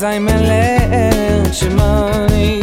זין מלא שמאני